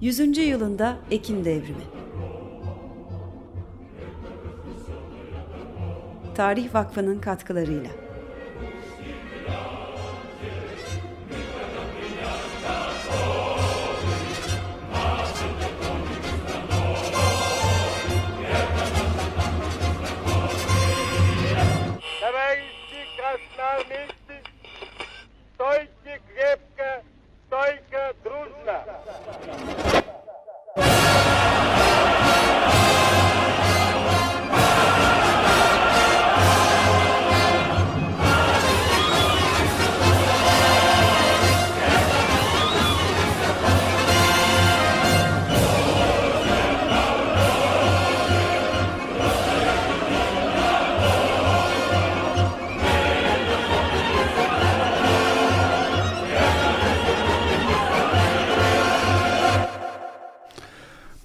100. yılında Ekim Devrimi. Tarih Vakfı'nın katkılarıyla.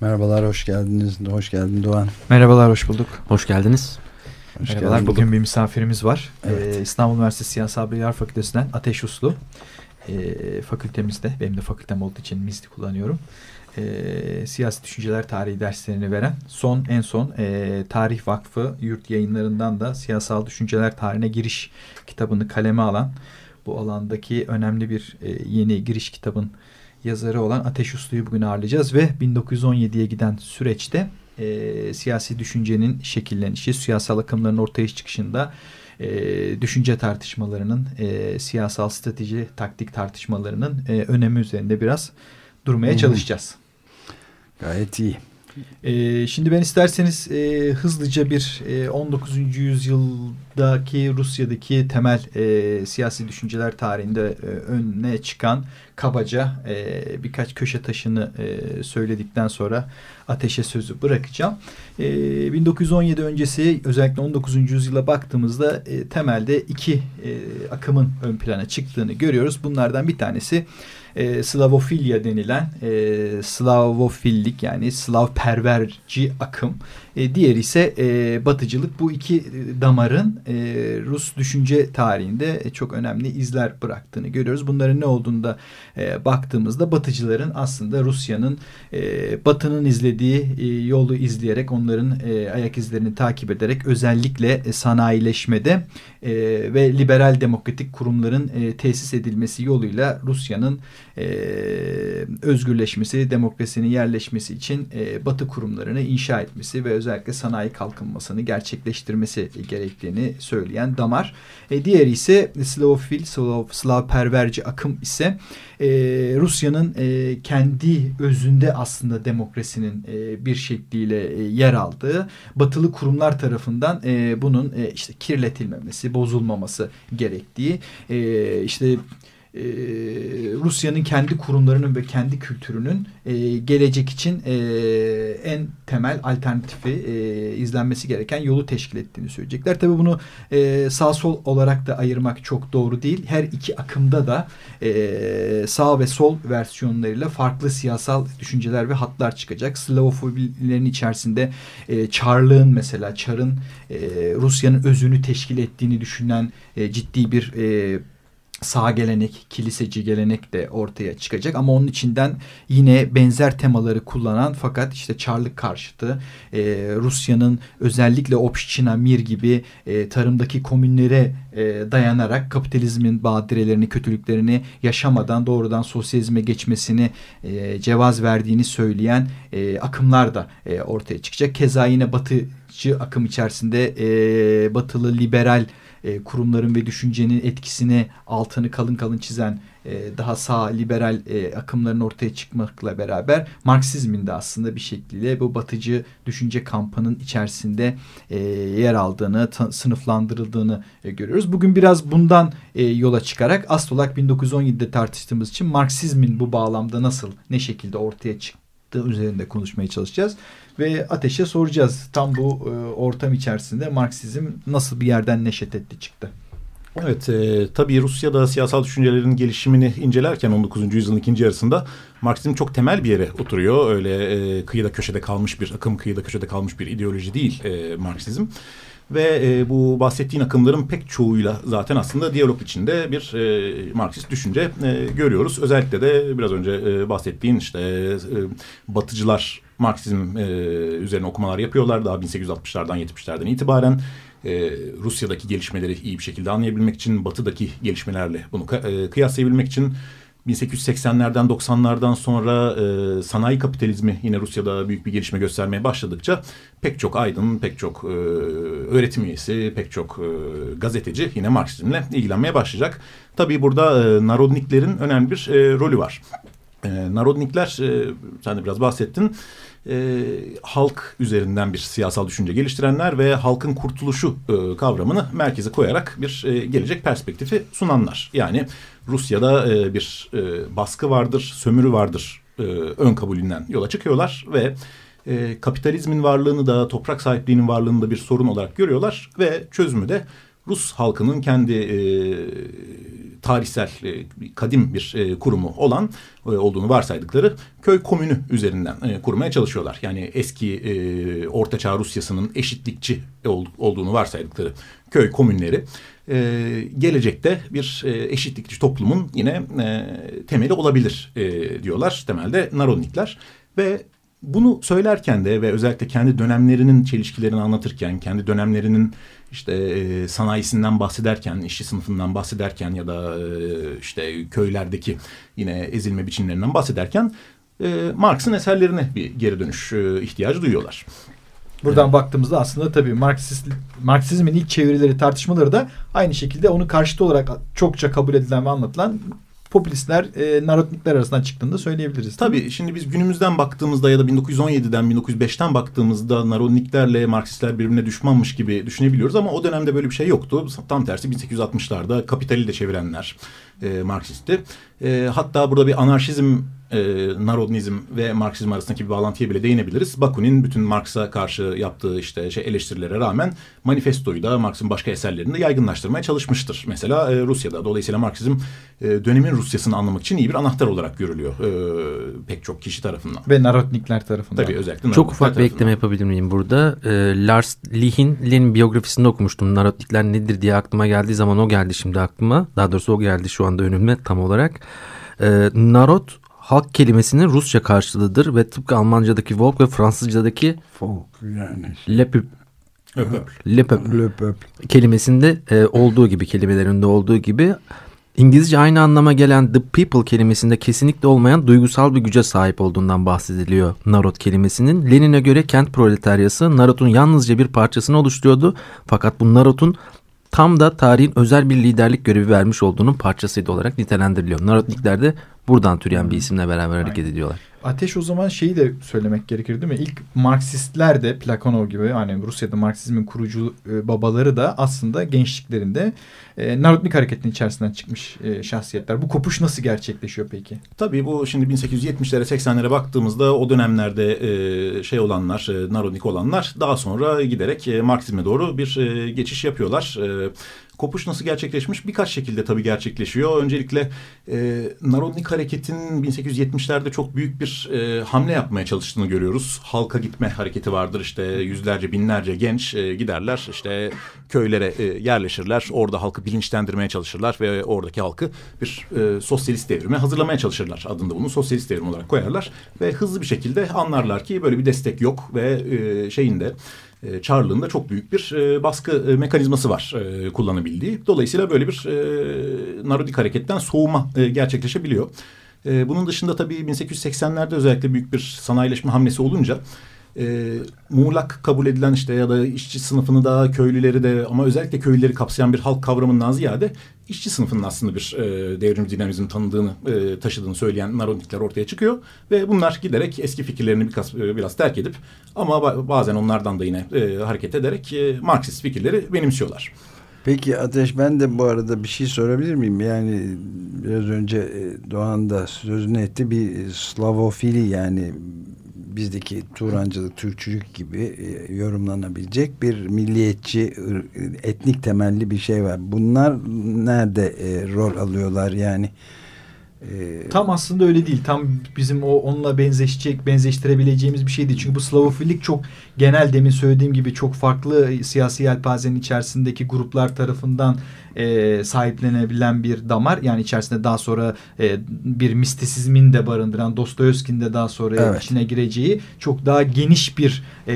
Merhabalar, hoş geldiniz. Hoş geldin Doğan. Merhabalar, hoş bulduk. Hoş geldiniz. Hoş Merhabalar, geldin. bugün bir misafirimiz var. Evet. Ee, İstanbul Üniversitesi Siyasal Bilgiler Fakültesinden Ateş Uslu. Ee, fakültemizde, benim de fakültem olduğu için MIST'i kullanıyorum. Ee, siyasi düşünceler tarihi derslerini veren, son en son e, Tarih Vakfı yurt yayınlarından da siyasal düşünceler tarihine giriş kitabını kaleme alan, bu alandaki önemli bir e, yeni giriş kitabın yazarı olan Ateş Uslu'yu bugün ağırlayacağız ve 1917'ye giden süreçte e, siyasi düşüncenin şekillenişi, siyasal akımların ortaya çıkışında e, düşünce tartışmalarının, e, siyasal strateji, taktik tartışmalarının e, önemi üzerinde biraz durmaya Hı hı. çalışacağız. Gayet iyi. E, şimdi ben isterseniz e, hızlıca bir e, 19. yüzyıldaki Rusya'daki temel e, siyasi düşünceler tarihinde e, önüne çıkan kabaca e, birkaç köşe taşını e, söyledikten sonra ateşe sözü bırakacağım. E, 1917 öncesi özellikle 19. yüzyıla baktığımızda e, temelde iki e, akımın ön plana çıktığını görüyoruz. Bunlardan bir tanesi e, Slavofilya denilen e, Slavofillik yani Slav perverci akım. E, diğeri ise e, Batıcılık. Bu iki damarın e, Rus düşünce tarihinde e, çok önemli izler bıraktığını görüyoruz. Bunların ne olduğunu da e, baktığımızda Batıcıların aslında Rusya'nın e, Batı'nın izlediği e, yolu izleyerek onların e, ayak izlerini takip ederek özellikle e, sanayileşmede e, ve liberal demokratik kurumların e, tesis edilmesi yoluyla Rusya'nın e, özgürleşmesi, demokrasinin yerleşmesi için e, Batı kurumlarını inşa etmesi ve özellikle sanayi kalkınmasını gerçekleştirmesi gerektiğini söyleyen damar. E, diğeri ise Slavofil, Slav, Slavperverci akım ise e, Rusya'nın e, kendi özünde aslında demokrasinin e, bir şekliyle e, yer aldığı batılı kurumlar tarafından e, bunun e, işte kirletilmemesi, bozulmaması gerektiği e, işte e, Rusya'nın kendi kurumlarının ve kendi kültürünün e, gelecek için e, en temel alternatifi e, izlenmesi gereken yolu teşkil ettiğini söyleyecekler. Tabii bunu e, sağ sol olarak da ayırmak çok doğru değil. Her iki akımda da e, sağ ve sol versiyonlarıyla farklı siyasal düşünceler ve hatlar çıkacak. Slavofobilerin içerisinde e, Çarlığın mesela Çar'ın e, Rusya'nın özünü teşkil ettiğini düşünen e, ciddi bir e, sağ gelenek, kiliseci gelenek de ortaya çıkacak. Ama onun içinden yine benzer temaları kullanan fakat işte Çarlık karşıtı, e, Rusya'nın özellikle Obşçina, Mir gibi e, tarımdaki komünlere e, dayanarak kapitalizmin badirelerini, kötülüklerini yaşamadan doğrudan sosyalizme geçmesini e, cevaz verdiğini söyleyen e, akımlar da e, ortaya çıkacak. Keza yine batıcı akım içerisinde e, batılı liberal e, kurumların ve düşüncenin etkisini altını kalın kalın çizen e, daha sağ liberal e, akımların ortaya çıkmakla beraber Marksizmin de aslında bir şekliyle bu batıcı düşünce kampının içerisinde e, yer aldığını, sınıflandırıldığını e, görüyoruz. Bugün biraz bundan e, yola çıkarak asıl olarak 1917'de tartıştığımız için Marksizmin bu bağlamda nasıl, ne şekilde ortaya çıktığı üzerinde konuşmaya çalışacağız. Ve Ateş'e soracağız tam bu e, ortam içerisinde Marksizm nasıl bir yerden neşet etti çıktı. Evet, e, tabii Rusya'da siyasal düşüncelerin gelişimini incelerken 19. yüzyılın ikinci yarısında Marksizm çok temel bir yere oturuyor. Öyle e, kıyıda köşede kalmış bir akım, kıyıda köşede kalmış bir ideoloji değil e, Marksizm. Ve e, bu bahsettiğin akımların pek çoğuyla zaten aslında diyalog içinde bir e, Marksist düşünce e, görüyoruz. Özellikle de biraz önce e, bahsettiğin işte e, batıcılar Marksizm e, üzerine okumalar yapıyorlar. Daha 1860'lardan 70'lerden itibaren e, Rusya'daki gelişmeleri iyi bir şekilde anlayabilmek için, batıdaki gelişmelerle bunu e, kıyaslayabilmek için 1880'lerden 90'lardan sonra e, sanayi kapitalizmi yine Rusya'da büyük bir gelişme göstermeye başladıkça pek çok aydın, pek çok e, öğretim üyesi, pek çok e, gazeteci yine Marksizmle ilgilenmeye başlayacak. Tabii burada e, Narodniklerin önemli bir e, rolü var. E, Narodnikler, e, sen de biraz bahsettin, e, halk üzerinden bir siyasal düşünce geliştirenler ve halkın kurtuluşu e, kavramını merkeze koyarak bir e, gelecek perspektifi sunanlar. Yani Rusya'da e, bir e, baskı vardır, sömürü vardır e, ön kabulünden yola çıkıyorlar ve e, kapitalizmin varlığını da toprak sahipliğinin varlığını da bir sorun olarak görüyorlar ve çözümü de Rus halkının kendi e, tarihsel e, kadim bir e, kurumu olan e, olduğunu varsaydıkları köy komünü üzerinden kurmaya çalışıyorlar. Yani eski e, Ortaçağ Rusyası'nın eşitlikçi ol, olduğunu varsaydıkları köy komünleri gelecekte bir eşitlikçi toplumun yine temeli olabilir diyorlar temelde Narodnikler ve bunu söylerken de ve özellikle kendi dönemlerinin çelişkilerini anlatırken, kendi dönemlerinin işte e, sanayisinden bahsederken, işçi sınıfından bahsederken ya da e, işte köylerdeki yine ezilme biçimlerinden bahsederken e, Marx'ın eserlerine bir geri dönüş e, ihtiyacı duyuyorlar. Buradan evet. baktığımızda aslında tabii Marksist, Marksizmin ilk çevirileri tartışmaları da aynı şekilde onun karşıtı olarak çokça kabul edilen ve anlatılan popülistler e, narodnikler arasından çıktığını söyleyebiliriz. Tabii şimdi biz günümüzden baktığımızda ya da 1917'den 1905'ten baktığımızda narodniklerle Marksistler birbirine düşmanmış gibi düşünebiliyoruz ama o dönemde böyle bir şey yoktu. Tam tersi 1860'larda kapitali de çevirenler e, Marksisti. E, hatta burada bir anarşizm e, Narodnizm ve Marksizm arasındaki bir bağlantıya bile değinebiliriz. Bakunin bütün Marx'a karşı yaptığı işte şey eleştirilere rağmen manifestoyu da Marx'ın başka eserlerini de yaygınlaştırmaya çalışmıştır. Mesela e, Rusya'da. Dolayısıyla Marksizm e, dönemin Rusya'sını anlamak için iyi bir anahtar olarak görülüyor e, pek çok kişi tarafından. Ve Narodnikler tarafından. Tabii özellikle Çok ufak bir ekleme yapabilir miyim burada? E, Lars Lihin, Lenin biyografisinde okumuştum. Narodnikler nedir diye aklıma geldiği zaman o geldi şimdi aklıma. Daha doğrusu o geldi şu anda önüme tam olarak. E, Narod halk kelimesinin Rusça karşılığıdır ve tıpkı Almancadaki Volk ve Fransızcadaki Folk yani. Le peuple. kelimesinde e, olduğu gibi kelimelerinde olduğu gibi İngilizce aynı anlama gelen the people kelimesinde kesinlikle olmayan duygusal bir güce sahip olduğundan bahsediliyor narod kelimesinin. Lenin'e göre kent proletaryası narodun yalnızca bir parçasını oluşturuyordu. Fakat bu narodun tam da tarihin özel bir liderlik görevi vermiş olduğunun parçasıydı olarak nitelendiriliyor. Narodnikler de buradan türeyen bir isimle beraber hareket ediyorlar. Ateş o zaman şeyi de söylemek gerekir değil mi? İlk Marksistler de Plakhanov gibi hani Rusya'da Marksizmin kurucu e, babaları da aslında gençliklerinde e, Narodnik hareketinin içerisinden çıkmış e, şahsiyetler. Bu kopuş nasıl gerçekleşiyor peki? Tabii bu şimdi 1870'lere 80'lere baktığımızda o dönemlerde e, şey olanlar, e, Narodnik olanlar daha sonra giderek e, Marksizme doğru bir e, geçiş yapıyorlar. E, Kopuş nasıl gerçekleşmiş? Birkaç şekilde tabii gerçekleşiyor. Öncelikle e, Narodnik hareketin 1870'lerde çok büyük bir e, hamle yapmaya çalıştığını görüyoruz. Halka gitme hareketi vardır işte yüzlerce binlerce genç e, giderler işte köylere e, yerleşirler. Orada halkı bilinçlendirmeye çalışırlar ve oradaki halkı bir e, sosyalist devrime hazırlamaya çalışırlar. Adında bunu sosyalist devrim olarak koyarlar ve hızlı bir şekilde anlarlar ki böyle bir destek yok ve e, şeyinde e, Çarlığında çok büyük bir e, baskı e, mekanizması var e, kullanabildiği. Dolayısıyla böyle bir e, narodik hareketten soğuma gerçekleşebiliyor. Bunun dışında tabii 1880'lerde özellikle büyük bir sanayileşme hamlesi olunca e, muğlak kabul edilen işte ya da işçi sınıfını da köylüleri de ama özellikle köylüleri kapsayan bir halk kavramından ziyade işçi sınıfının aslında bir e, devrimci dinamizm tanıdığını e, taşıdığını söyleyen narodnikler ortaya çıkıyor ve bunlar giderek eski fikirlerini biraz, e, biraz terk edip ama bazen onlardan da yine e, hareket ederek e, Marksist fikirleri benimsiyorlar. Peki Ateş ben de bu arada bir şey sorabilir miyim? Yani biraz önce e, Doğan da sözünü etti bir Slavofili yani bizdeki Turancılık, Türkçülük gibi e, yorumlanabilecek bir milliyetçi, etnik temelli bir şey var. Bunlar nerede e, rol alıyorlar yani? E, Tam aslında öyle değil. Tam bizim o onunla benzeşecek, benzeştirebileceğimiz bir şey değil. Çünkü bu Slavofilik çok genel demin söylediğim gibi çok farklı siyasi yelpazenin içerisindeki gruplar tarafından e, sahiplenebilen bir damar. Yani içerisinde daha sonra e, bir mistisizmin de barındıran Dostoyevski'nin de daha sonra evet. içine gireceği çok daha geniş bir e,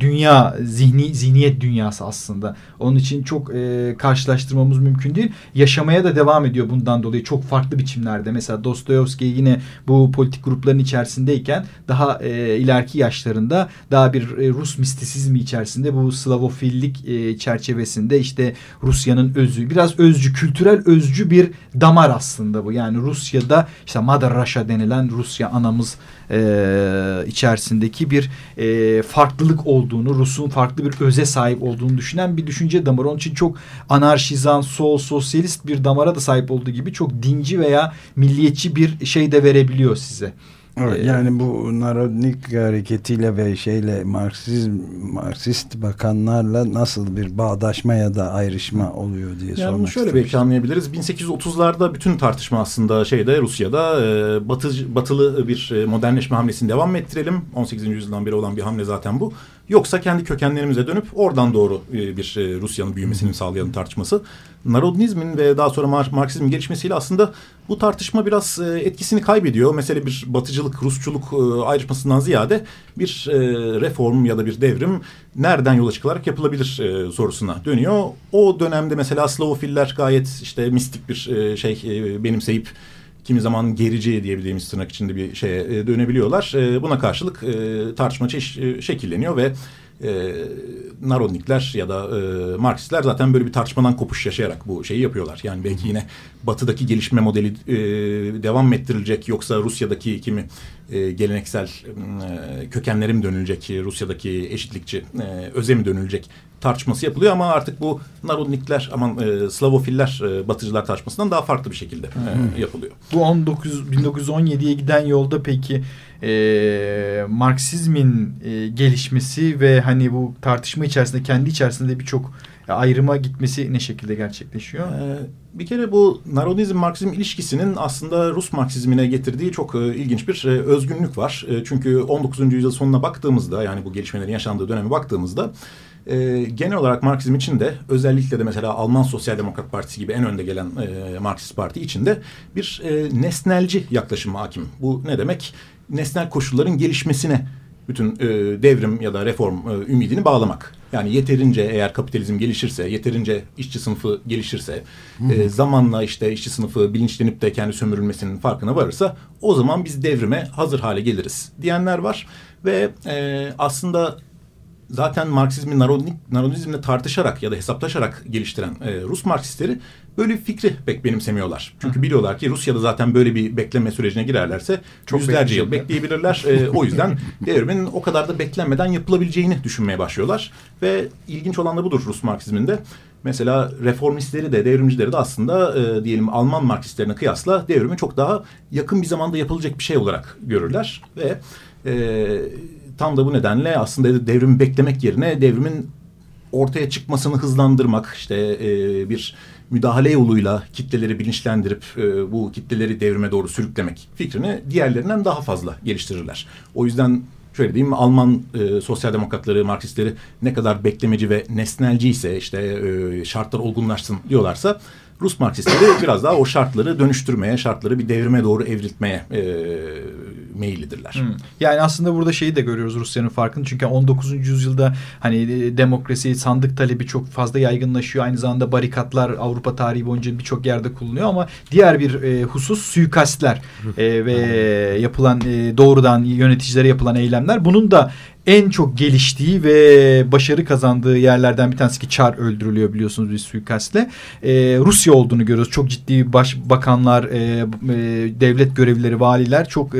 dünya, zihni zihniyet dünyası aslında. Onun için çok e, karşılaştırmamız mümkün değil. Yaşamaya da devam ediyor bundan dolayı çok farklı biçimlerde. Mesela Dostoyevski yine bu politik grupların içerisindeyken daha e, ileriki yaşlarında daha bir e, Rus mistisizmi içerisinde bu Slavofillik e, çerçevesinde işte Rusya'nın özü, biraz özcü, kültürel özcü bir damar aslında bu. Yani Rusya'da işte Mother Russia denilen Rusya anamız e, içerisindeki bir e, farklılık olduğunu, Rus'un farklı bir öze sahip olduğunu düşünen bir düşünce damarı. Onun için çok anarşizan, sol, sosyalist bir damara da sahip olduğu gibi çok dinci veya milliyetçi bir şey de verebiliyor size. Evet, ee, yani bu Narodnik hareketiyle ve şeyle Marksizm, Marksist bakanlarla nasıl bir bağdaşma ya da ayrışma oluyor diye yani sormak şöyle belki anlayabiliriz. 1830'larda bütün tartışma aslında şeyde Rusya'da e, batı, batılı bir e, modernleşme hamlesini devam ettirelim. 18. yüzyıldan beri olan bir hamle zaten bu. Yoksa kendi kökenlerimize dönüp oradan doğru e, bir e, Rusya'nın büyümesini sağlayan tartışması. Narodnizmin ve daha sonra Marksizmin gelişmesiyle aslında bu tartışma biraz e, etkisini kaybediyor. Mesela bir batıcılık, Rusçuluk ayrışmasından ziyade bir reform ya da bir devrim nereden yola çıkılarak yapılabilir sorusuna dönüyor. O dönemde mesela Slavofiller gayet işte mistik bir şey benimseyip kimi zaman gerici diyebildiğimiz tırnak içinde bir şeye e, dönebiliyorlar. E, buna karşılık e, tartışma şekilleniyor ve e, Narodnikler ya da e, Marksistler zaten böyle bir tartışmadan kopuş yaşayarak bu şeyi yapıyorlar. Yani belki yine batıdaki gelişme modeli devam ettirilecek yoksa Rusya'daki kimi geleneksel e, kökenlere mi dönülecek, Rusya'daki eşitlikçi e, öze mi dönülecek tartışması yapılıyor ama artık bu Narodnikler aman e, Slavofiller e, batıcılar tartışmasından daha farklı bir şekilde e, yapılıyor. Bu 19 1917'ye giden yolda peki e, Marksizmin e, gelişmesi ve hani bu tartışma içerisinde kendi içerisinde birçok ayrıma gitmesi ne şekilde gerçekleşiyor? Ee, bir kere bu Narodizm Marksizm ilişkisinin aslında Rus Marksizmine getirdiği çok e, ilginç bir e, özgünlük var. E, çünkü 19. yüzyıl sonuna baktığımızda yani bu gelişmelerin yaşandığı döneme baktığımızda e, genel olarak Marksizm için de özellikle de mesela Alman Sosyal Demokrat Partisi gibi en önde gelen e, Marksist Parti içinde bir e, nesnelci yaklaşım hakim. Bu ne demek? Nesnel koşulların gelişmesine bütün e, devrim ya da reform e, ümidini bağlamak. Yani yeterince eğer kapitalizm gelişirse, yeterince işçi sınıfı gelişirse, e, zamanla işte işçi sınıfı bilinçlenip de kendi sömürülmesinin farkına varırsa o zaman biz devrime hazır hale geliriz diyenler var. Ve e, aslında zaten Marksizmi Narodizmle tartışarak ya da hesaplaşarak geliştiren e, Rus Marksistleri böyle bir fikri pek benimsemiyorlar. Çünkü Hı. biliyorlar ki Rusya'da zaten böyle bir bekleme sürecine girerlerse Çok yüzlerce yıl bekleyebilirler. e, o yüzden devrimin o kadar da beklenmeden yapılabileceğini düşünmeye başlıyorlar. Ve ilginç olan da budur Rus Marksizminde. Mesela reformistleri de devrimcileri de aslında e, diyelim Alman Marksistlerine kıyasla devrimi çok daha yakın bir zamanda yapılacak bir şey olarak görürler. Ve e, tam da bu nedenle aslında devrimi beklemek yerine devrimin ortaya çıkmasını hızlandırmak işte e, bir müdahale yoluyla kitleleri bilinçlendirip e, bu kitleleri devrime doğru sürüklemek fikrini diğerlerinden daha fazla geliştirirler. O yüzden şöyle diyeyim Alman e, sosyal demokratları, Marksistleri ne kadar beklemeci ve nesnelci ise işte e, şartlar olgunlaşsın diyorlarsa Rus Marksistleri biraz daha o şartları dönüştürmeye, şartları bir devrime doğru evriltmeye e, meyillidirler. Hmm. Yani aslında burada şeyi de görüyoruz Rusya'nın farkını. Çünkü 19. yüzyılda hani e, demokrasi, sandık talebi çok fazla yaygınlaşıyor. Aynı zamanda barikatlar Avrupa tarihi boyunca birçok yerde kullanılıyor ama diğer bir e, husus suikastler e, ve yapılan e, doğrudan yöneticilere yapılan eylemler. Bunun da en çok geliştiği ve başarı kazandığı yerlerden bir tanesi ki Çar öldürülüyor biliyorsunuz bir suikastle. E, Rusya olduğunu görüyoruz. Çok ciddi baş, bakanlar, e, e, devlet görevlileri, valiler çok e,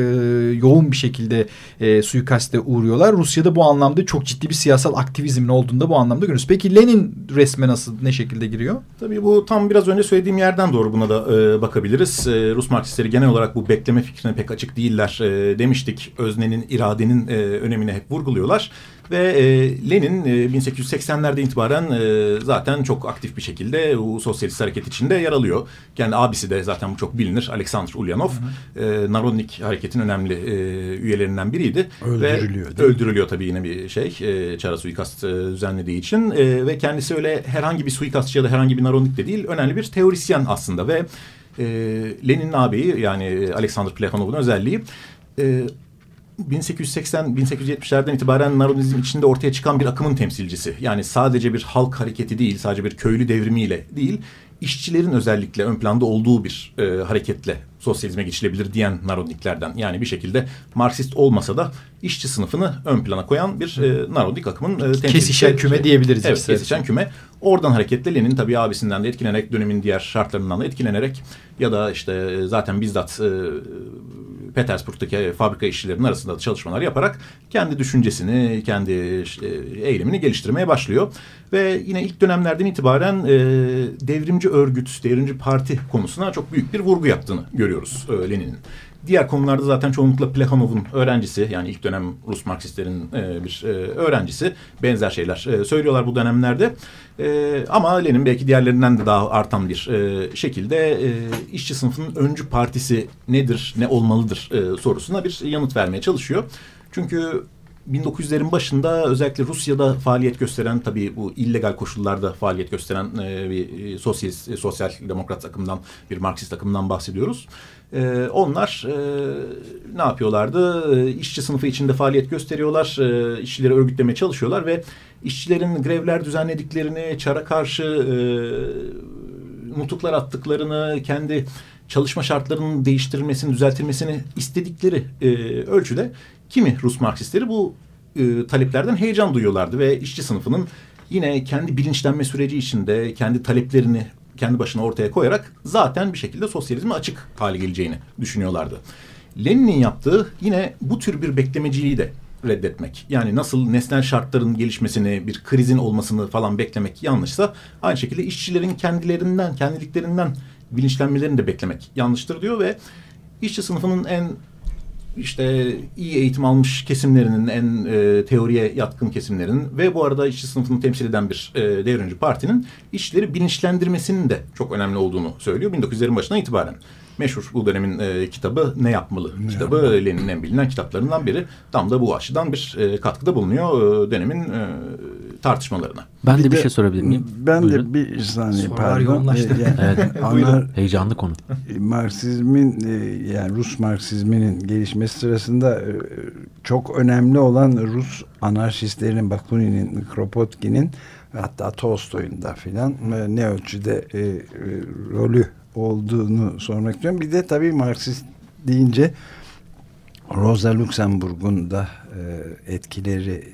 yoğun bir şekilde e, suikaste uğruyorlar. Rusya'da bu anlamda çok ciddi bir siyasal aktivizmin olduğunu da bu anlamda görüyoruz. Peki Lenin resme nasıl, ne şekilde giriyor? Tabii bu tam biraz önce söylediğim yerden doğru buna da e, bakabiliriz. E, Rus Marksistleri genel olarak bu bekleme fikrine pek açık değiller e, demiştik. Öznenin, iradenin e, önemine hep vurguluyorlar. Ve e, Lenin e, 1880'lerde itibaren e, zaten çok aktif bir şekilde bu sosyalist hareket içinde yer alıyor. Kendi abisi de zaten bu çok bilinir. Alexander Ulyanov. Hı hı. E, Narodnik hareketin önemli e, üyelerinden biriydi. Öldürülüyor. Ve öldürülüyor tabii yine bir şey. E, çara suikast e, düzenlediği için. E, ve kendisi öyle herhangi bir suikastçı ya da herhangi bir Narodnik de değil. Önemli bir teorisyen aslında ve e, Lenin'in ağabeyi yani Alexander Plekhanov'un özelliği e, 1880-1870'lerden itibaren Narodizm içinde ortaya çıkan bir akımın temsilcisi. Yani sadece bir halk hareketi değil, sadece bir köylü devrimiyle değil, işçilerin özellikle ön planda olduğu bir e, hareketle sosyalizme geçilebilir diyen Narodniklerden. Yani bir şekilde Marksist olmasa da işçi sınıfını ön plana koyan bir e, Narodnik akımın e, temsilcisi. Kesişen küme diyebiliriz. Evet, kesişen küme. Oradan hareketle Lenin tabii abisinden de etkilenerek, dönemin diğer şartlarından da etkilenerek ya da işte e, zaten bizzat e, Petersburg'daki fabrika işçilerinin arasında da çalışmalar yaparak kendi düşüncesini, kendi e, eylemini geliştirmeye başlıyor. Ve yine ilk dönemlerden itibaren e, devrimci örgüt, devrimci parti konusuna çok büyük bir vurgu yaptığını görüyoruz e, Lenin'in. Diğer konularda zaten çoğunlukla Plekhanov'un öğrencisi yani ilk dönem Rus Marksistlerin e, bir e, öğrencisi benzer şeyler e, söylüyorlar bu dönemlerde. E, ama Lenin belki diğerlerinden de daha artan bir e, şekilde e, işçi sınıfının öncü partisi nedir, ne olmalıdır e, sorusuna bir yanıt vermeye çalışıyor. Çünkü 1900'lerin başında özellikle Rusya'da faaliyet gösteren tabii bu illegal koşullarda faaliyet gösteren e, bir sosyalist, e, sosyal demokrat akımdan bir Marksist akımdan bahsediyoruz. E, onlar e, ne yapıyorlardı? E, işçi sınıfı içinde faaliyet gösteriyorlar, e, işçileri örgütlemeye çalışıyorlar ve işçilerin grevler düzenlediklerini, çara karşı e, nutuklar attıklarını, kendi çalışma şartlarının değiştirilmesini, düzeltilmesini istedikleri e, ölçüde kimi Rus Marksistleri bu e, taleplerden heyecan duyuyorlardı ve işçi sınıfının yine kendi bilinçlenme süreci içinde kendi taleplerini kendi başına ortaya koyarak zaten bir şekilde sosyalizme açık hale geleceğini düşünüyorlardı. Lenin'in yaptığı yine bu tür bir beklemeciliği de reddetmek. Yani nasıl nesnel şartların gelişmesini, bir krizin olmasını falan beklemek yanlışsa aynı şekilde işçilerin kendilerinden, kendiliklerinden bilinçlenmelerini de beklemek yanlıştır diyor ve işçi sınıfının en işte iyi eğitim almış kesimlerinin en e, teoriye yatkın kesimlerinin ve bu arada işçi sınıfını temsil eden bir e, devrimci partinin işçileri bilinçlendirmesinin de çok önemli olduğunu söylüyor. 1900'lerin başına itibaren meşhur bu dönemin e, kitabı Ne Yapmalı? Ne kitabı yapmalı? Lenin'in en bilinen kitaplarından biri. Tam da bu açıdan bir e, katkıda bulunuyor e, dönemin e, tartışmalarına. Ben bir de bir şey sorabilir miyim? Ben Buyurun. de bir saniye Sorular pardon. E, yani, evet. Heyecanlı konu. Marksizmin e, yani Rus Marksizminin gelişmesi sırasında e, çok önemli olan Rus anarşistlerin Bakunin'in, Kropotkin'in hatta Tolstoy'un da filan ne ölçüde e, e, rolü olduğunu sormak istiyorum. Bir de tabii Marksist deyince Rosa Luxemburg'un da e, etkileri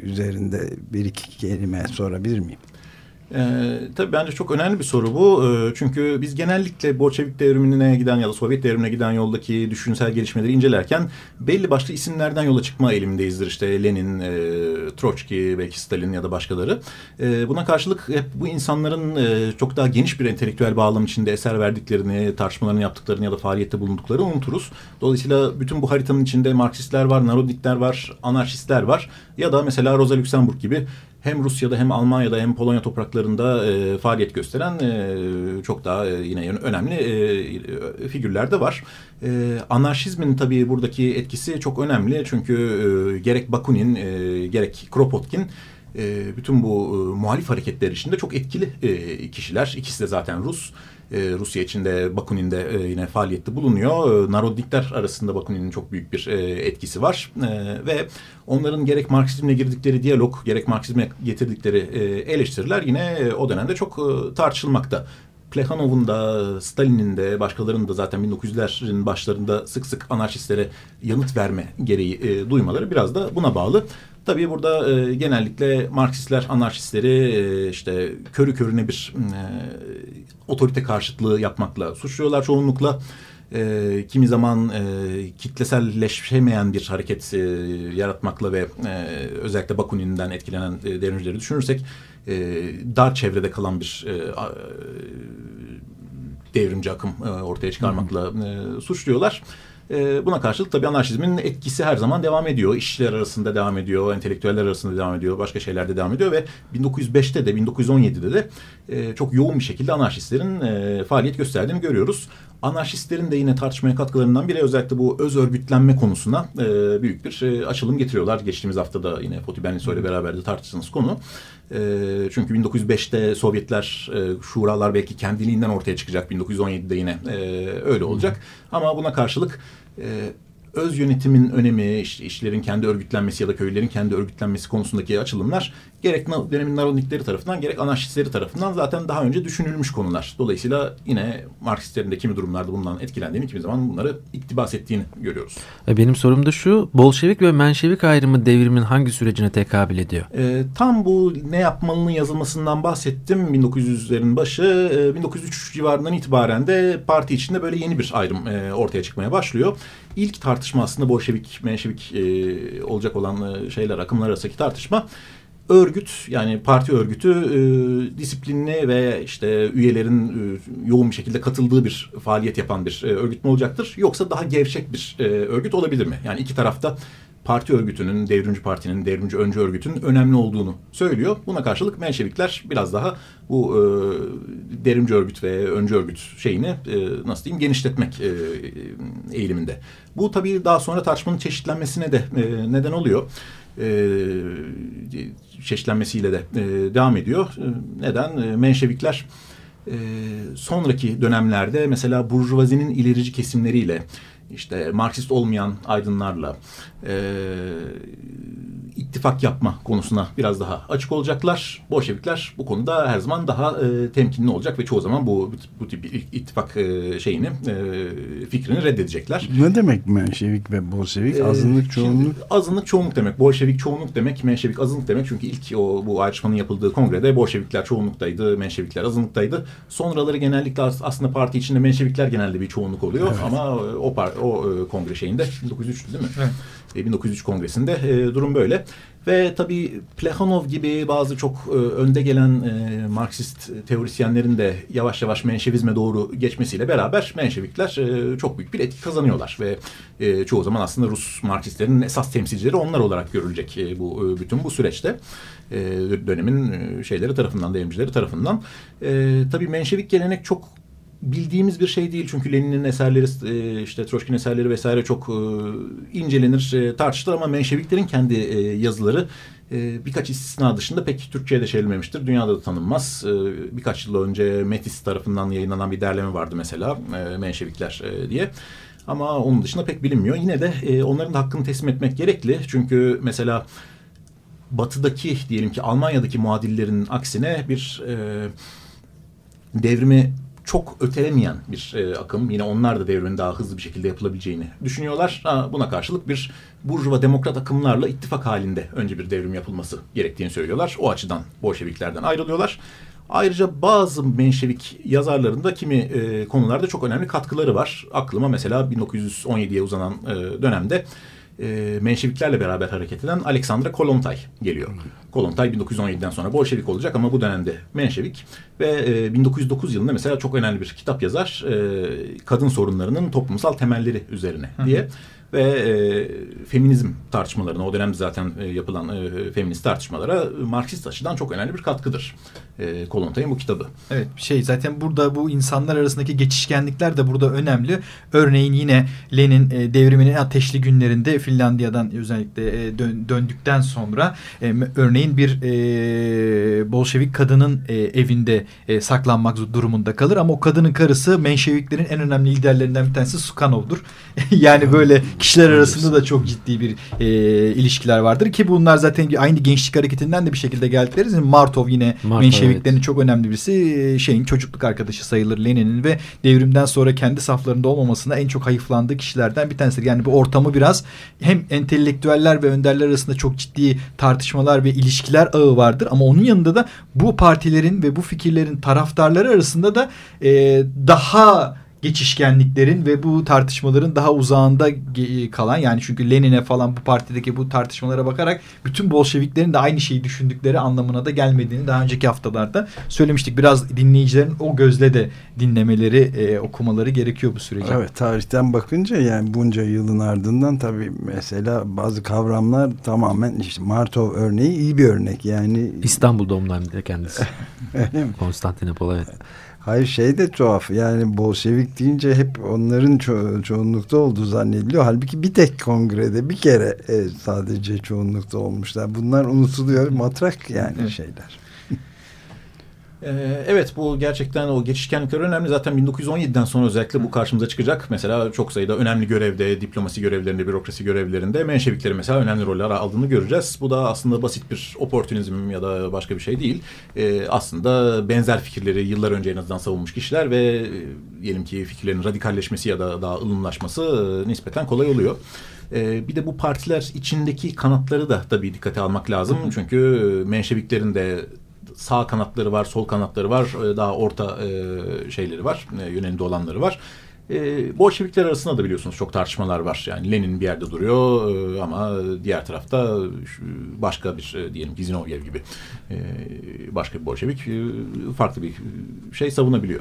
üzerinde bir iki kelime sorabilir miyim? Ee, tabii bence çok önemli bir soru bu. Ee, çünkü biz genellikle Bolşevik devrimine giden ya da Sovyet devrimine giden yoldaki düşünsel gelişmeleri incelerken belli başlı isimlerden yola çıkma eğilimindeyizdir. İşte Lenin, e, Troçki, belki Stalin ya da başkaları. E, buna karşılık hep bu insanların e, çok daha geniş bir entelektüel bağlam içinde eser verdiklerini, tartışmalarını yaptıklarını ya da faaliyette bulunduklarını unuturuz. Dolayısıyla bütün bu haritanın içinde Marksistler var, Narodnikler var, anarşistler var ya da mesela Rosa Luxemburg gibi hem Rusya'da hem Almanya'da hem Polonya topraklarında e, faaliyet gösteren e, çok daha e, yine önemli e, figürler de var. E, anarşizmin tabii buradaki etkisi çok önemli çünkü e, gerek Bakunin e, gerek Kropotkin e, bütün bu e, muhalif hareketler içinde çok etkili e, kişiler. İkisi de zaten Rus. E, Rusya içinde Bakunin'de e, yine faaliyette bulunuyor. E, Narodnikler arasında Bakunin'in çok büyük bir e, etkisi var. E, ve onların gerek Marksizmle girdikleri diyalog, gerek Marksizme getirdikleri e, eleştiriler yine e, o dönemde çok e, tartışılmakta. Plekhanov'un da, Stalin'in de, başkalarının da zaten 1900'lerin başlarında sık sık anarşistlere yanıt verme gereği e, duymaları biraz da buna bağlı. Tabii burada e, genellikle Marksistler, anarşistleri e, işte körü körüne bir e, otorite karşıtlığı yapmakla suçluyorlar çoğunlukla. E, kimi zaman e, kitleselleşemeyen bir hareket e, yaratmakla ve e, özellikle Bakunin'den etkilenen e, devrimcileri düşünürsek e, dar çevrede kalan bir e, e, devrimci akım e, ortaya çıkarmakla e, suçluyorlar. E, buna karşılık tabii anarşizmin etkisi her zaman devam ediyor. İşçiler arasında devam ediyor, entelektüeller arasında devam ediyor, başka şeylerde devam ediyor ve 1905'te de 1917'de de e, çok yoğun bir şekilde anarşistlerin e, faaliyet gösterdiğini görüyoruz. Anarşistlerin de yine tartışmaya katkılarından biri özellikle bu öz örgütlenme konusuna e, büyük bir e, açılım getiriyorlar. Geçtiğimiz hafta da yine Foti Benliso ile beraber de tartıştığımız konu. E, çünkü 1905'te Sovyetler, e, şuralar belki kendiliğinden ortaya çıkacak. 1917'de yine e, öyle olacak. Ama buna karşılık e, öz yönetimin önemi, işlerin kendi örgütlenmesi ya da köylerin kendi örgütlenmesi konusundaki açılımlar gerek dönemin Narodnikleri tarafından gerek anarşistleri tarafından zaten daha önce düşünülmüş konular. Dolayısıyla yine Marksistlerin de kimi durumlarda bundan etkilendiğini, kimi zaman bunları iktibas ettiğini görüyoruz. E, benim sorum da şu, Bolşevik ve Menşevik ayrımı devrimin hangi sürecine tekabül ediyor? E, tam bu ne yapmalının yazılmasından bahsettim 1900'lerin başı. E, 1903 civarından itibaren de parti içinde böyle yeni bir ayrım e, ortaya çıkmaya başlıyor. İlk tartışma aslında Bolşevik, Menşevik e, olacak olan e, şeyler, akımlar arasındaki tartışma örgüt yani parti örgütü e, disiplinli ve işte üyelerin e, yoğun bir şekilde katıldığı bir faaliyet yapan bir e, örgüt mü olacaktır? Yoksa daha gevşek bir e, örgüt olabilir mi? Yani iki tarafta parti örgütünün, devrimci partinin, devrimci öncü örgütün önemli olduğunu söylüyor. Buna karşılık Menşevikler biraz daha bu e, devrimci örgüt ve öncü örgüt şeyini e, nasıl diyeyim genişletmek e, eğiliminde. Bu tabii daha sonra tartışmanın çeşitlenmesine de e, neden oluyor çeşitlenmesiyle de e, devam ediyor. E, neden? E, Menşevikler e, sonraki dönemlerde mesela burjuvazinin ilerici kesimleriyle işte Marksist olmayan aydınlarla e, ittifak yapma konusuna biraz daha açık olacaklar. Bolşevikler bu konuda her zaman daha e, temkinli olacak ve çoğu zaman bu bu tip ittifak e, şeyini e, fikrini reddedecekler. Ne demek Menşevik ve Bolşevik? E, azınlık çoğunluk? Şimdi, azınlık çoğunluk demek. Bolşevik çoğunluk demek, Menşevik azınlık demek. Çünkü ilk o bu ayrışmanın yapıldığı kongrede Bolşevikler çoğunluktaydı, Menşevikler azınlıktaydı. Sonraları genellikle aslında parti içinde Menşevikler genelde bir çoğunluk oluyor evet. ama o par o kongre şeyinde 1903 değil mi? Evet. 1903 Kongresi'nde e, durum böyle. Ve tabii Plekhanov gibi bazı çok e, önde gelen e, Marksist teorisyenlerin de yavaş yavaş Menşevizme doğru geçmesiyle beraber Menşevikler e, çok büyük bir etki kazanıyorlar. Ve e, çoğu zaman aslında Rus Marksistlerin esas temsilcileri onlar olarak görülecek e, bu e, bütün bu süreçte. E, dönemin e, şeyleri tarafından, devrimcileri tarafından. E, tabii Menşevik gelenek çok bildiğimiz bir şey değil. Çünkü Lenin'in eserleri, e, işte Troşkin eserleri vesaire çok e, incelenir, e, tartışılır ama Menşeviklerin kendi yazıları birkaç istisna dışında pek Türkçe'ye de çevrilmemiştir. Dünyada da tanınmaz. Birkaç yıl önce Metis tarafından yayınlanan bir derleme vardı mesela Menşevikler diye. Ama onun dışında pek bilinmiyor. Yine de onların da hakkını teslim etmek gerekli. Çünkü mesela batıdaki diyelim ki Almanya'daki muadillerinin aksine bir devrimi çok ötelemeyen bir e, akım. Yine onlar da devrimin daha hızlı bir şekilde yapılabileceğini düşünüyorlar. Ha, buna karşılık bir burjuva demokrat akımlarla ittifak halinde önce bir devrim yapılması gerektiğini söylüyorlar. O açıdan Bolşeviklerden ayrılıyorlar. Ayrıca bazı Menşevik yazarlarında kimi e, konularda çok önemli katkıları var. Aklıma mesela 1917'ye uzanan e, dönemde e, Menşeviklerle beraber hareket eden Alexandra Kolontay geliyor. Kolontay 1917'den sonra Bolşevik olacak ama bu dönemde Menşevik ve e, 1909 yılında mesela çok önemli bir kitap yazar e, kadın sorunlarının toplumsal temelleri üzerine diye. Hı hı ve e, feminizm tartışmalarına o dönemde zaten e, yapılan e, feminist tartışmalara Marksist açıdan çok önemli bir katkıdır. E, Kolontay'ın bu kitabı. Evet şey zaten burada bu insanlar arasındaki geçişkenlikler de burada önemli. Örneğin yine Lenin e, devriminin ateşli günlerinde Finlandiya'dan özellikle e, dön, döndükten sonra e, örneğin bir e, Bolşevik kadının e, evinde e, saklanmak durumunda kalır ama o kadının karısı Menşeviklerin en önemli liderlerinden bir tanesi Sukanov'dur. yani böyle kişiler arasında da çok ciddi bir e, ilişkiler vardır ki bunlar zaten aynı gençlik hareketinden de bir şekilde geldikleri için Martov yine Martov, Menşeviklerin evet. çok önemli birisi e, şeyin çocukluk arkadaşı sayılır Lenin'in ve devrimden sonra kendi saflarında olmamasına en çok hayıflandığı kişilerden bir tanesidir. Yani bu ortamı biraz hem entelektüeller ve önderler arasında çok ciddi tartışmalar ve ilişkiler ağı vardır ama onun yanında da bu partilerin ve bu fikirlerin taraftarları arasında da e, daha geçişkenliklerin ve bu tartışmaların daha uzağında kalan yani çünkü Lenin'e falan bu partideki bu tartışmalara bakarak bütün Bolşeviklerin de aynı şeyi düşündükleri anlamına da gelmediğini daha önceki haftalarda söylemiştik. Biraz dinleyicilerin o gözle de dinlemeleri, e, okumaları gerekiyor bu sürece. Evet tarihten bakınca yani bunca yılın ardından tabii mesela bazı kavramlar tamamen işte Martov örneği iyi bir örnek yani. İstanbul doğumlu kendisi. Konstantinopol evet. Hayır şey de tuhaf yani Bolşevik deyince hep onların ço çoğunlukta olduğu zannediliyor. Halbuki bir tek kongrede bir kere e, sadece çoğunlukta olmuşlar. Bunlar unutuluyor matrak yani şeyler. Ee, evet bu gerçekten o geçişkenlikler önemli. Zaten 1917'den sonra özellikle bu karşımıza çıkacak. Mesela çok sayıda önemli görevde, diplomasi görevlerinde, bürokrasi görevlerinde Menşeviklerin mesela önemli roller aldığını göreceğiz. Bu da aslında basit bir oportunizm ya da başka bir şey değil. Ee, aslında benzer fikirleri yıllar önce en azından savunmuş kişiler ve e, diyelim ki fikirlerin radikalleşmesi ya da daha ılımlaşması e, nispeten kolay oluyor. Ee, bir de bu partiler içindeki kanatları da tabii dikkate almak lazım. Çünkü e, Menşeviklerin de sağ kanatları var, sol kanatları var, e, daha orta e, şeyleri var, e, yönelimde olanları var. E, Bolşevikler arasında da biliyorsunuz çok tartışmalar var. Yani Lenin bir yerde duruyor e, ama diğer tarafta başka bir e, diyelim ki Zinovyev gibi e, başka bir Bolşevik e, farklı bir şey savunabiliyor.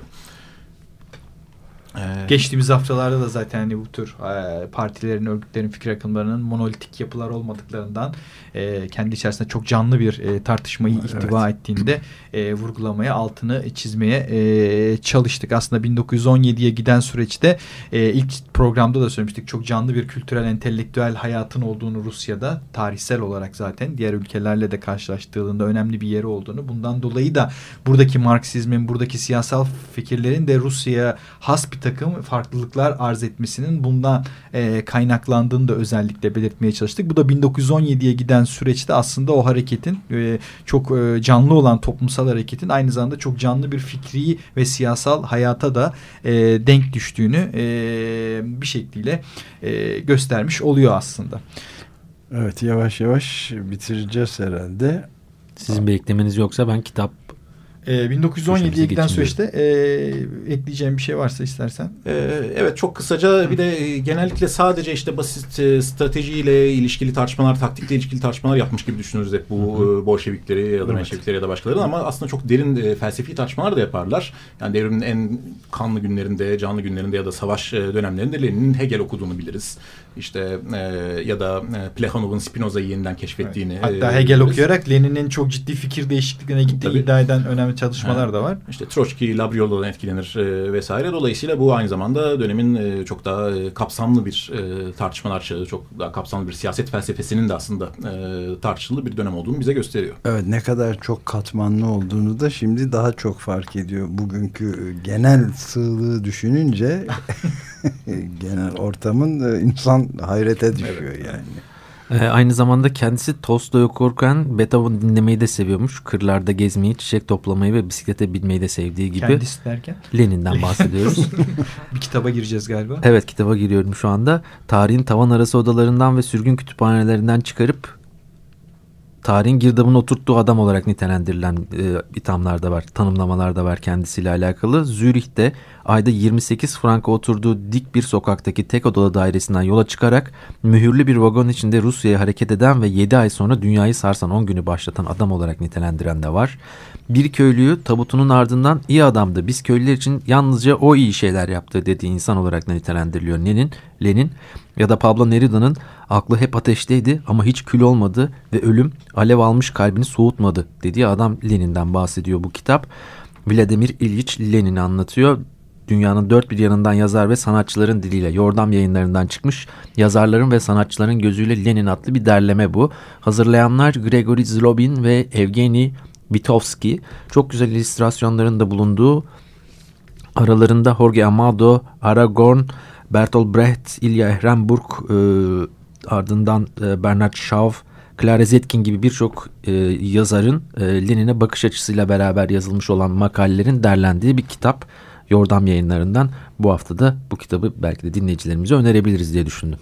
Ee, Geçtiğimiz haftalarda da zaten hani bu tür e, partilerin, örgütlerin, fikir akımlarının monolitik yapılar olmadıklarından e, kendi içerisinde çok canlı bir e, tartışmayı evet. ihtiva ettiğinde e, vurgulamaya, altını çizmeye e, çalıştık. Aslında 1917'ye giden süreçte e, ilk programda da söylemiştik. Çok canlı bir kültürel, entelektüel hayatın olduğunu Rusya'da tarihsel olarak zaten diğer ülkelerle de karşılaştığında önemli bir yeri olduğunu. Bundan dolayı da buradaki Marksizmin, buradaki siyasal fikirlerin de Rusya'ya has bir takım farklılıklar arz etmesinin bundan e, kaynaklandığını da özellikle belirtmeye çalıştık. Bu da 1917'ye giden süreçte aslında o hareketin e, çok e, canlı olan toplumsal hareketin aynı zamanda çok canlı bir fikri ve siyasal hayata da e, denk düştüğünü e, bir şekilde e, göstermiş oluyor aslında. Evet yavaş yavaş bitireceğiz herhalde. Sizin bir eklemeniz yoksa ben kitap e, ee, 1917'ye giden süreçte e, ekleyeceğim bir şey varsa istersen. E, evet çok kısaca bir de e, genellikle sadece işte basit e, stratejiyle ilişkili tartışmalar, taktikle ilişkili tartışmalar yapmış gibi düşünürüz hep bu. E, Bolşevikleri ya da evet. Menşevikleri ya da başkaları ama aslında çok derin e, felsefi tartışmalar da yaparlar. Yani devrimin en kanlı günlerinde, canlı günlerinde ya da savaş e, dönemlerinde Lenin'in Hegel okuduğunu biliriz işte e, ya da e, Plekhanov'un Spinoza'yı yeniden keşfettiğini. Evet. Hatta e, Hegel okuyarak Lenin'in çok ciddi fikir değişikliklerine gittiği Tabii. iddia eden önemli çalışmalar ha. da var. İşte Troçki, Labriola'dan etkilenir e, vesaire. Dolayısıyla bu aynı zamanda dönemin e, çok daha e, kapsamlı bir e, tartışmalar çağı, çok daha kapsamlı bir siyaset felsefesinin de aslında e, tartışıldığı bir dönem olduğunu bize gösteriyor. Evet ne kadar çok katmanlı olduğunu da şimdi daha çok fark ediyor. Bugünkü genel sığlığı düşününce genel ortamın e, insan hayrete düşüyor evet. yani. Ee, aynı zamanda kendisi Tolstoy okurken Beethoven dinlemeyi de seviyormuş. Kırlarda gezmeyi, çiçek toplamayı ve bisiklete binmeyi de sevdiği gibi. Kendisi derken? Lenin'den bahsediyoruz. bir kitaba gireceğiz galiba. Evet kitaba giriyorum şu anda. Tarihin tavan arası odalarından ve sürgün kütüphanelerinden çıkarıp tarihin girdabını oturttuğu adam olarak nitelendirilen e, ithamlar da var, tanımlamalar da var kendisiyle alakalı. Zürih'te ayda 28 franka oturduğu dik bir sokaktaki tek odalı dairesinden yola çıkarak mühürlü bir vagon içinde Rusya'ya hareket eden ve 7 ay sonra dünyayı sarsan 10 günü başlatan adam olarak nitelendiren de var. Bir köylüyü tabutunun ardından iyi adamdı biz köylüler için yalnızca o iyi şeyler yaptı dediği insan olarak nitelendiriliyor Lenin. Lenin ya da Pablo Neruda'nın aklı hep ateşteydi ama hiç kül olmadı ve ölüm alev almış kalbini soğutmadı dediği adam Lenin'den bahsediyor bu kitap. Vladimir İlyich Lenin'i anlatıyor. Dünyanın dört bir yanından yazar ve sanatçıların diliyle Yordam yayınlarından çıkmış yazarların ve sanatçıların gözüyle Lenin adlı bir derleme bu. Hazırlayanlar Gregory Zlobin ve Evgeny Vitovski. Çok güzel illüstrasyonların da bulunduğu aralarında Jorge Amado, Aragorn, Bertolt Brecht, Ilya Ehrenburg, e, ardından e, Bernard Shaw, Clara Zetkin gibi birçok e, yazarın e, Lenin'e bakış açısıyla beraber yazılmış olan makalelerin derlendiği bir kitap. Yordam yayınlarından bu hafta da bu kitabı belki de dinleyicilerimize önerebiliriz diye düşündüm.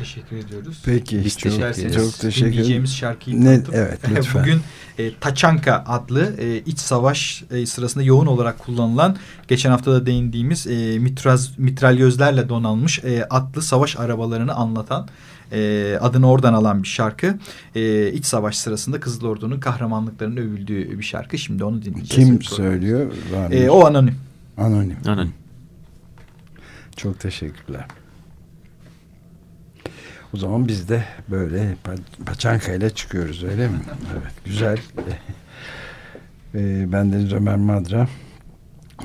Teşekkür ediyoruz. Peki Biz çok, teşekkür çok teşekkür. Dinleyeceğimiz şarkıyı Ne, tanıtıp, evet lütfen. Bugün e, Taçanka adlı e, iç savaş e, sırasında yoğun olarak kullanılan geçen hafta da değindiğimiz e, mitraz, mitralyözlerle donanmış e, atlı savaş arabalarını anlatan e, adını oradan alan bir şarkı. E, iç savaş sırasında Kızıl Ordu'nun kahramanlıklarının övüldüğü bir şarkı. Şimdi onu dinleyeceğiz. Kim söylüyor? E, o anonim. Anonim. Anonim. Çok teşekkürler. O zaman biz de böyle pa- paçanka ile çıkıyoruz öyle mi? Evet güzel. Ee, ben Deniz Ömer Madra.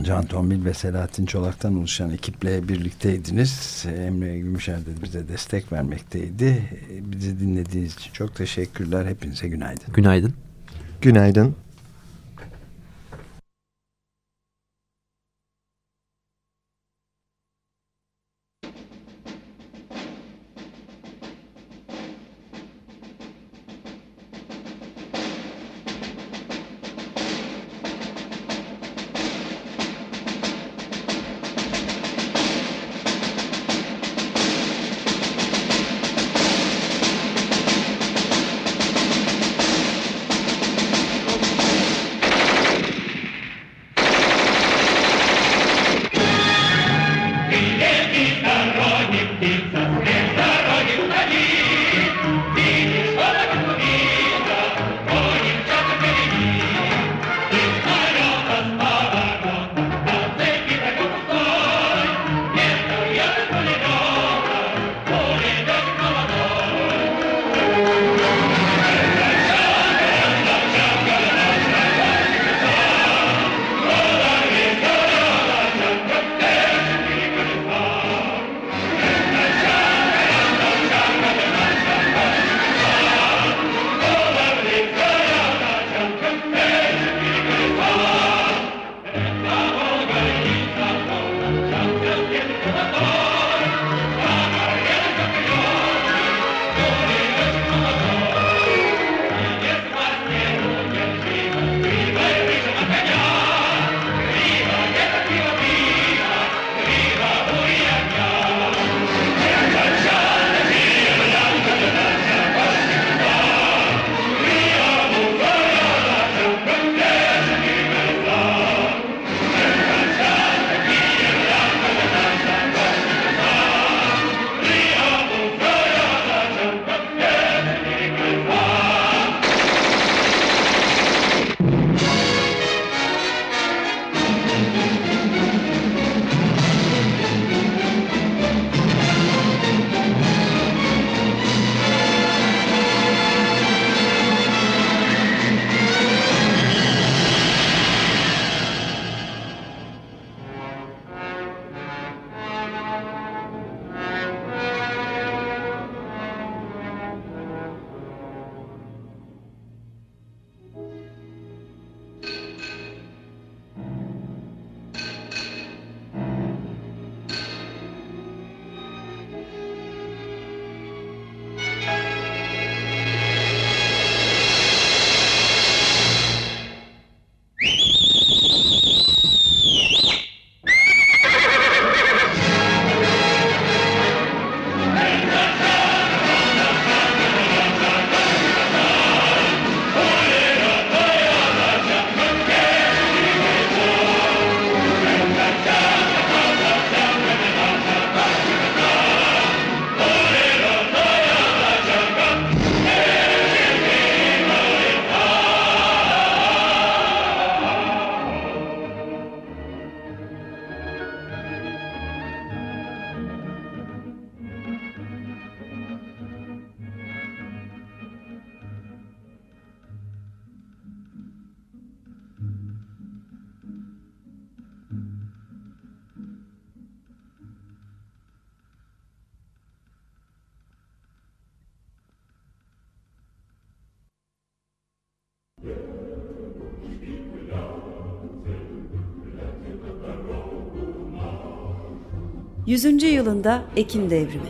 Can Tombil ve Selahattin Çolak'tan oluşan ekiple birlikteydiniz. Emre Gümüşer de bize destek vermekteydi. Ee, Bizi dinlediğiniz için çok teşekkürler. Hepinize günaydın. Günaydın. Günaydın. Yüzüncü yılında Ekim Devrimi.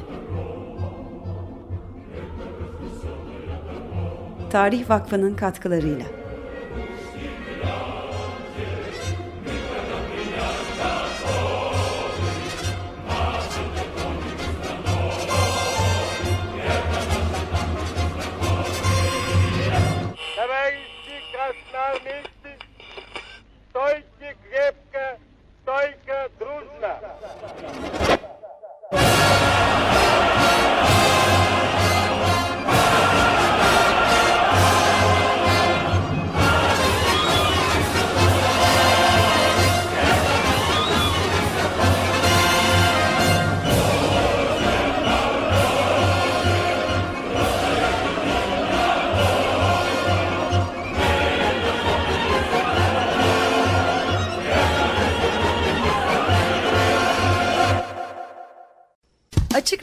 Tarih Vakfı'nın katkılarıyla.